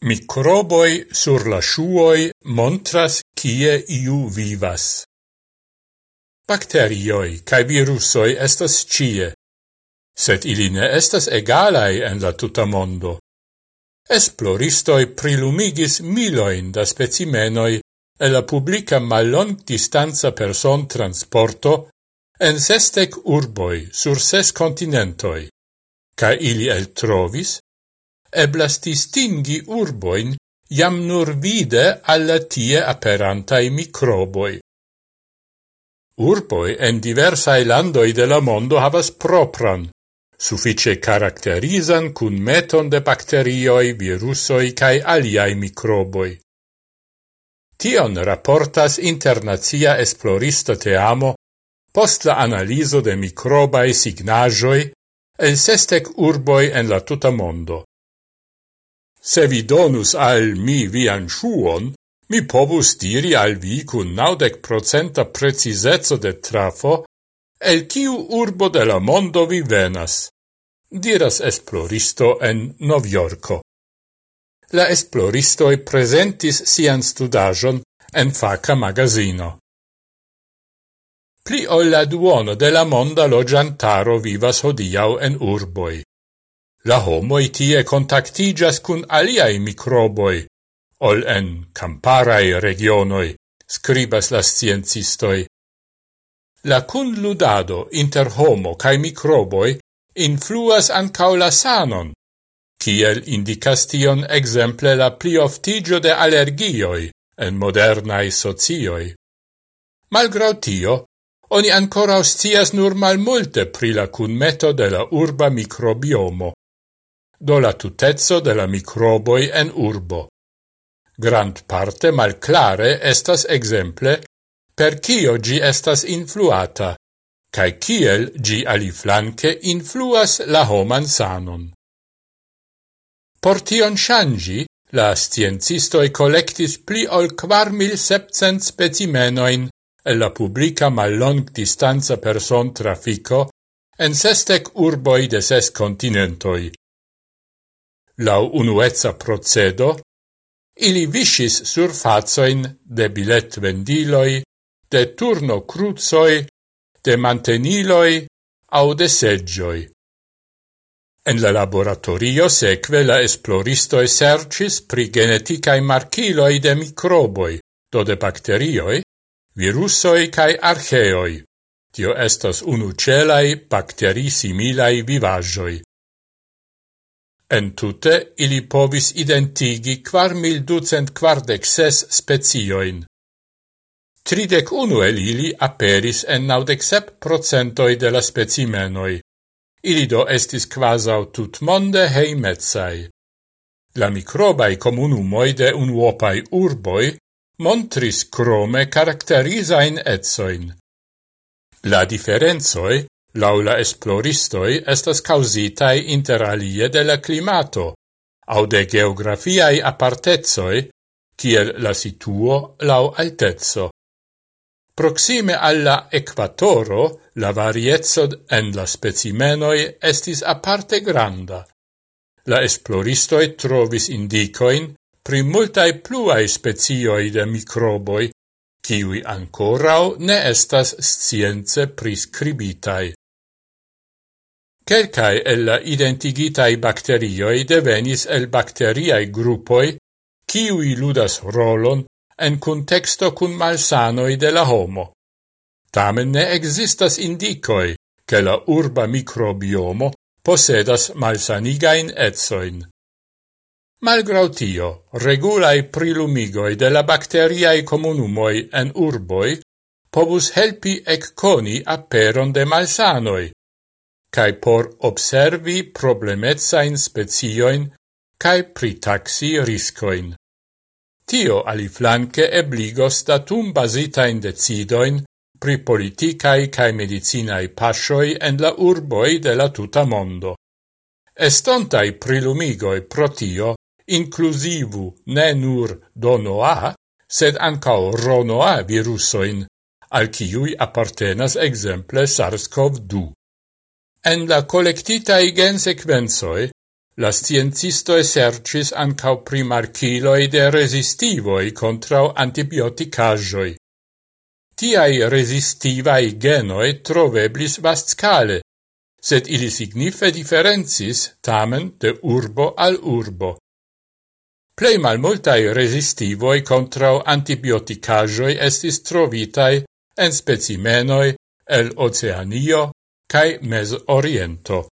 Microboi sur la shuoi montras kie iu vivas. Bacterioi kaj virusoi estas cie, sed ili ne estas egalai en la tuta mondo. Esploristoi prilumigis miloin da specimenoj e la publica mallong distanza person transporto en sestec urboi sur ses continentoi, ca ili el trovis eblas distingi urboin jam nur vide alla tie aperantai microboi. Urboi en diversae landoi de la mondo havas propran, suffice caracterizan cun meton de bacterioi, virusoi cae aliai microboi. Tion raportas internazia esplorista teamo post la analiso de microbae signajoi el sestec urboi en la tuta mondo se vi donus al mi vian shuon, mi povus diri al vi cun naudec procenta precisezzo de trafo el kiu urbo de la mondo vi venas, diras esploristo en Noviorco. La esploristoi presentis sian studajon en faca magazino. Pli ol la duono de la monda lo giantaro vivas hodiau en urboi. La homoi tie contactigas cun aliai microboi, ol en camparai regionoi, scribas la sciencistoi. La cun ludado inter homo cae microboi influas ancau la sanon, kiel indicas tion exemple la plioftigio de allergioi en modernae socioi. Malgrau tio, oni ancora ostias nur mal multe pri la cunmeto de la urba microbiomo, do la tutezzo de la microboi en urbo. Grand parte malclare estas exemple per cio gi estas influata, cae ciel gi aliflanque influas la homan sanon. Por tion shangi, la sciencistoi collectis pli ol quar mil septcent specimenoin el la publica mal long distanza person trafico en sestec urboi de ses continentoi, lau unuezza procedo, ili viscis sur fazoin de bilet vendiloi, de turno cruzoi, de manteniloi au de seggioi. En la laboratorio seque la esploristo esercis pri geneticae marciloi de microboi, do de bacterioi, virusoi cae archeoi. Tio estas unucelai bacteri similai vivagioi. En tute ili povis identigi kvar mil ducent quardec ses specioin. Tridec unu el ili aperis en naudec sep procentoi de la specimenoi. Ili do estis quasau tutmonde heimetsai. La microbai comunumoi de unuopai urboi montris crome caracterizain etsoin. La differenzoi laula esploristoi, estas causitai interalie de la climato, au de geografiai apartezoi, kiel la situo lau altezzo. Proxime alla equatoro, la variezzo en la specimenoi estis aparte granda. La esploristoi trovis indicoin pri multae pluae specioi de microboi, kiui ancorau ne estas science prescribitai. Quelcae el la identigitai bacterioi devenis el bacteriae gruppoi, ciui ludas rolon en contexto cun malsanoi de la homo. Tamen ne existas indicoi che la urba microbiomo posedas malsanigain etsoin. Malgrau tio, regulae prilumigoi de la bacteriae comunumoi en urboi povus helpi ecconi aperon de malsanoi, cae por observi problemetsain specioin cae pritaxi riscoin. Tio aliflanque ebligos datum basitain decidoin pri politicae cae medicinae pasioi en la urboi de la tuta mondo. Estontai prilumigoi pro tio inclusivu ne nur donoa, sed ancao ronoa virusoin, al ciui appartenas exemple SARS-CoV-2. En la collectitae gen sequenzoi, la sciencisto esercis ancau primarchiloi de resistivoi contra antibioticajoi. Tiai resistivai genoi troveblis vastscale, sed ili signife differencis tamen de urbo al urbo. Plei malmultai resistivoi contra antibioticajoi estis trovitai en specimenoi el Oceanio, cae Mes Oriento.